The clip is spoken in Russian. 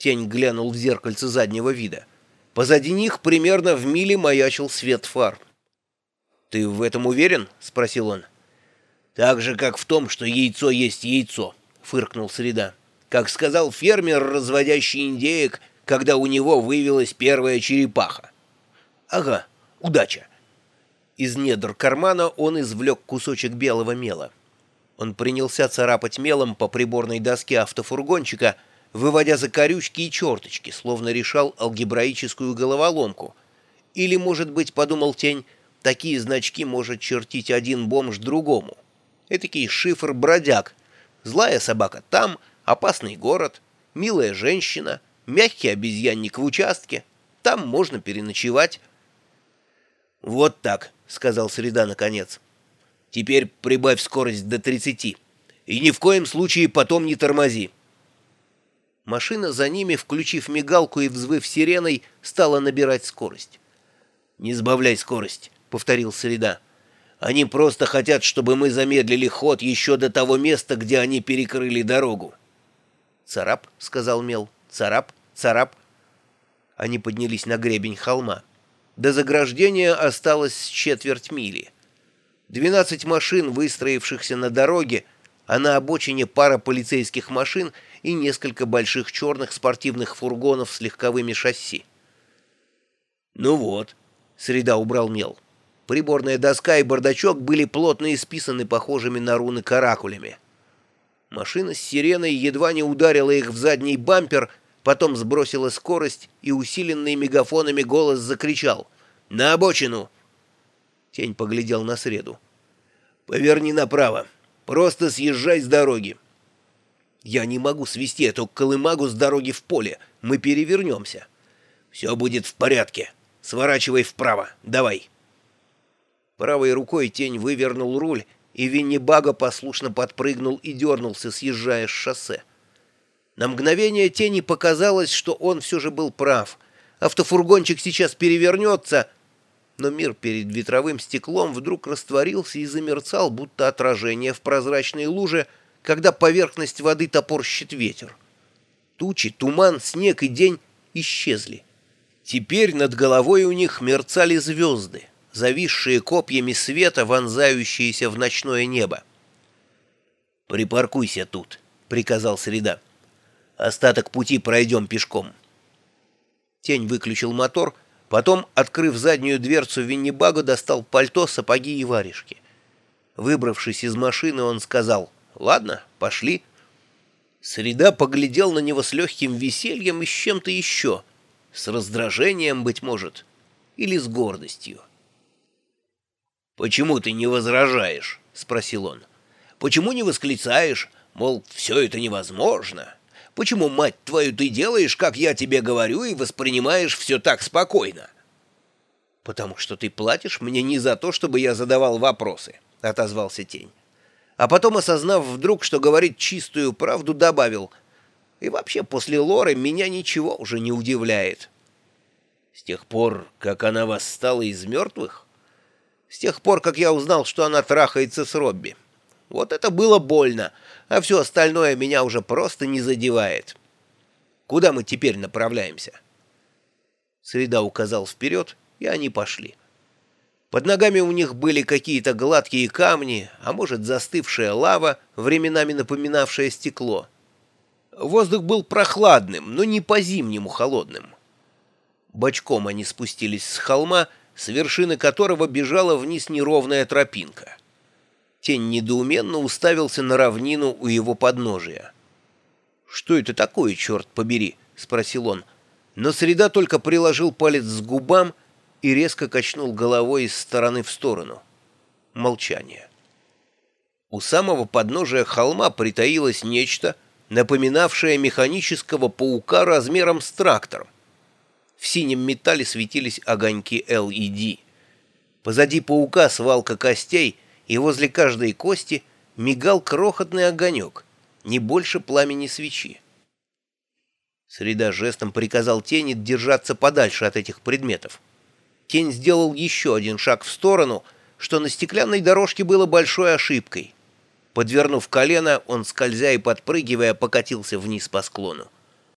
Тень глянул в зеркальце заднего вида. Позади них примерно в миле маячил свет фар. «Ты в этом уверен?» — спросил он. «Так же, как в том, что яйцо есть яйцо», — фыркнул Среда. «Как сказал фермер, разводящий индеек, когда у него вывелась первая черепаха». «Ага, удача». Из недр кармана он извлек кусочек белого мела. Он принялся царапать мелом по приборной доске автофургончика, выводя закорючки и черточки, словно решал алгебраическую головоломку. Или, может быть, подумал тень, такие значки может чертить один бомж другому. Этакий шифр-бродяг. Злая собака там, опасный город, милая женщина, мягкий обезьянник в участке. Там можно переночевать. «Вот так», — сказал Среда наконец. «Теперь прибавь скорость до 30. И ни в коем случае потом не тормози». Машина за ними, включив мигалку и взвыв сиреной, стала набирать скорость. «Не сбавляй скорость», — повторил Среда. «Они просто хотят, чтобы мы замедлили ход еще до того места, где они перекрыли дорогу». «Царап», — сказал Мел, — «царап, царап». Они поднялись на гребень холма. До заграждения осталось четверть мили. Двенадцать машин, выстроившихся на дороге, а на обочине пара полицейских машин и несколько больших черных спортивных фургонов с легковыми шасси. «Ну вот», — Среда убрал мел. Приборная доска и бардачок были плотно исписаны похожими на руны каракулями. Машина с сиреной едва не ударила их в задний бампер — потом сбросила скорость и усиленный мегафонами голос закричал «На обочину!». Тень поглядел на среду. «Поверни направо. Просто съезжай с дороги». «Я не могу свести эту колымагу с дороги в поле. Мы перевернемся». «Все будет в порядке. Сворачивай вправо. Давай». Правой рукой тень вывернул руль, и Винни Бага послушно подпрыгнул и дернулся, съезжая с шоссе. На мгновение тени показалось, что он все же был прав. Автофургончик сейчас перевернется, но мир перед ветровым стеклом вдруг растворился и замерцал, будто отражение в прозрачной луже, когда поверхность воды топорщит ветер. Тучи, туман, снег и день исчезли. Теперь над головой у них мерцали звезды, зависшие копьями света, вонзающиеся в ночное небо. «Припаркуйся тут», — приказал Среда. Остаток пути пройдем пешком. Тень выключил мотор, потом, открыв заднюю дверцу Виннибага, достал пальто, сапоги и варежки. Выбравшись из машины, он сказал «Ладно, пошли». Среда поглядел на него с легким весельем и с чем-то еще, с раздражением, быть может, или с гордостью. «Почему ты не возражаешь?» — спросил он. «Почему не восклицаешь, мол, все это невозможно?» Почему, мать твою, ты делаешь, как я тебе говорю, и воспринимаешь все так спокойно?» «Потому что ты платишь мне не за то, чтобы я задавал вопросы», — отозвался тень. А потом, осознав вдруг, что говорит чистую правду, добавил, «И вообще после Лоры меня ничего уже не удивляет». «С тех пор, как она восстала из мертвых?» «С тех пор, как я узнал, что она трахается с Робби». Вот это было больно, а все остальное меня уже просто не задевает. Куда мы теперь направляемся?» Среда указал вперед, и они пошли. Под ногами у них были какие-то гладкие камни, а может застывшая лава, временами напоминавшая стекло. Воздух был прохладным, но не по-зимнему холодным. Бочком они спустились с холма, с вершины которого бежала вниз неровная тропинка. Тень недоуменно уставился на равнину у его подножия. «Что это такое, черт побери?» — спросил он. Но Среда только приложил палец к губам и резко качнул головой из стороны в сторону. Молчание. У самого подножия холма притаилось нечто, напоминавшее механического паука размером с трактор. В синем металле светились огоньки LED. Позади паука свалка костей — и возле каждой кости мигал крохотный огонек, не больше пламени свечи. Среда жестом приказал тени держаться подальше от этих предметов. Тень сделал еще один шаг в сторону, что на стеклянной дорожке было большой ошибкой. Подвернув колено, он, скользя и подпрыгивая, покатился вниз по склону.